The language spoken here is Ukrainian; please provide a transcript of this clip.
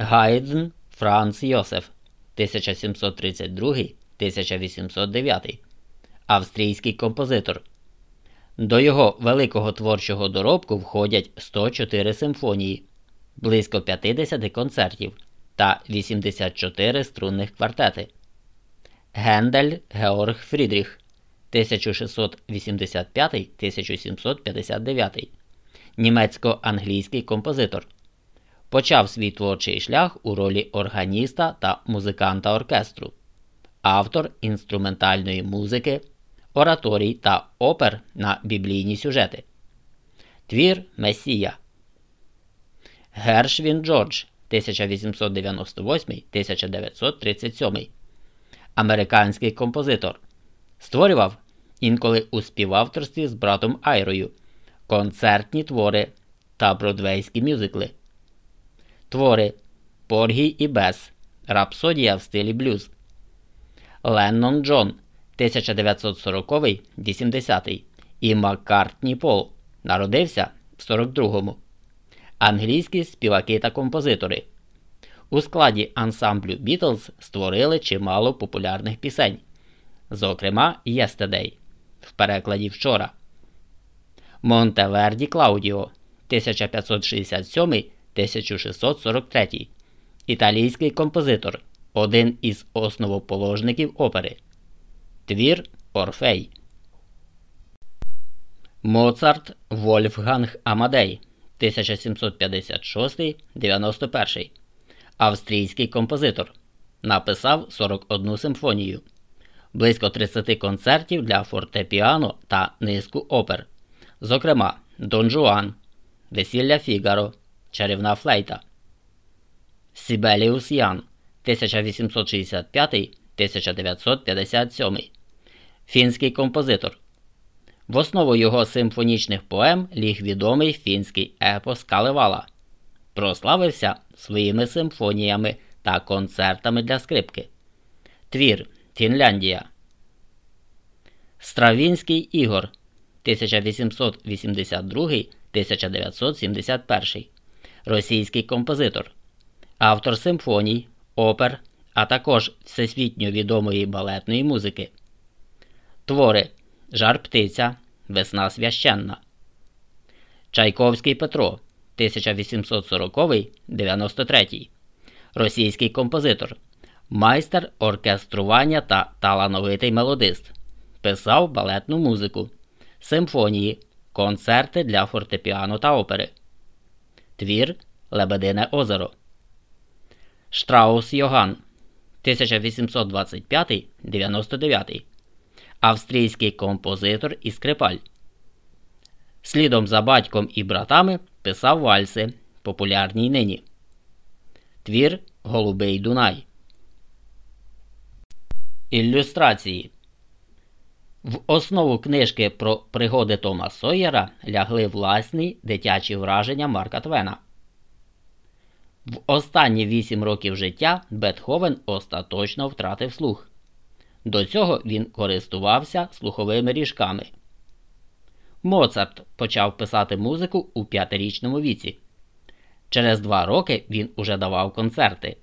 Гайдн Франц Йосеф 1732-1809, австрійський композитор. До його великого творчого доробку входять 104 симфонії, близько 50 концертів та 84 струнних квартети. Гендель Георг Фрідріх 1685-1759, німецько-англійський композитор. Почав свій творчий шлях у ролі органіста та музиканта оркестру, автор інструментальної музики, ораторій та опер на біблійні сюжети. Твір Месія. Гершвін Джордж 1898-1937. Американський композитор. Створював інколи у співавторстві з братом Айрою, концертні твори та бродвейські мюзикли. Твори Поргій і Бес. Рапсодія в стилі блюз. Леннон Джон 1940-80 і Маккартні Пол. Народився в 42-му. Англійські співаки та композитори. У складі ансамблю Beatles створили чимало популярних пісень. Зокрема, Yesterday в перекладі вчора. Монтеверді Клаудіо 1567-1643. Італійський композитор. Один із основоположників опери. Твір Орфей. Моцарт Вольфганг Амадей 1756-91. Австрійський композитор. Написав 41 симфонію, близько 30 концертів для фортепіано та низку опер. Зокрема, Дон Жуан, Весілля Фігаро, Чарівна Флейта. Сібеліус Ян 1865-1957. Фінський композитор. В основу його симфонічних поем ліг відомий фінський епос Калевала. Прославився своїми симфоніями та концертами для скрипки. Твір Фінляндія. Стравінський Ігор 1882-1971. Російський композитор. Автор симфоній, опер, а також всесвітньо відомої балетної музики. Твори Жар птиця, Весна священна. Чайковський Петро 1840-93. Російський композитор. Майстер оркестрування та талановитий мелодист. Писав балетну музику, симфонії, концерти для фортепіано та опери. Твір Лебедине озеро. Штраус Йоган 1825-99 австрійський композитор і скрипаль. Слідом за батьком і братами писав вальси, популярні й нині. Твір Голубий Дунай. Ілюстрації В основу книжки про пригоди Тома Сойєра лягли власні дитячі враження Марка Твена. В останні вісім років життя Бетховен остаточно втратив слух. До цього він користувався слуховими ріжками. Моцарт почав писати музику у п'ятирічному віці. Через два роки він уже давав концерти.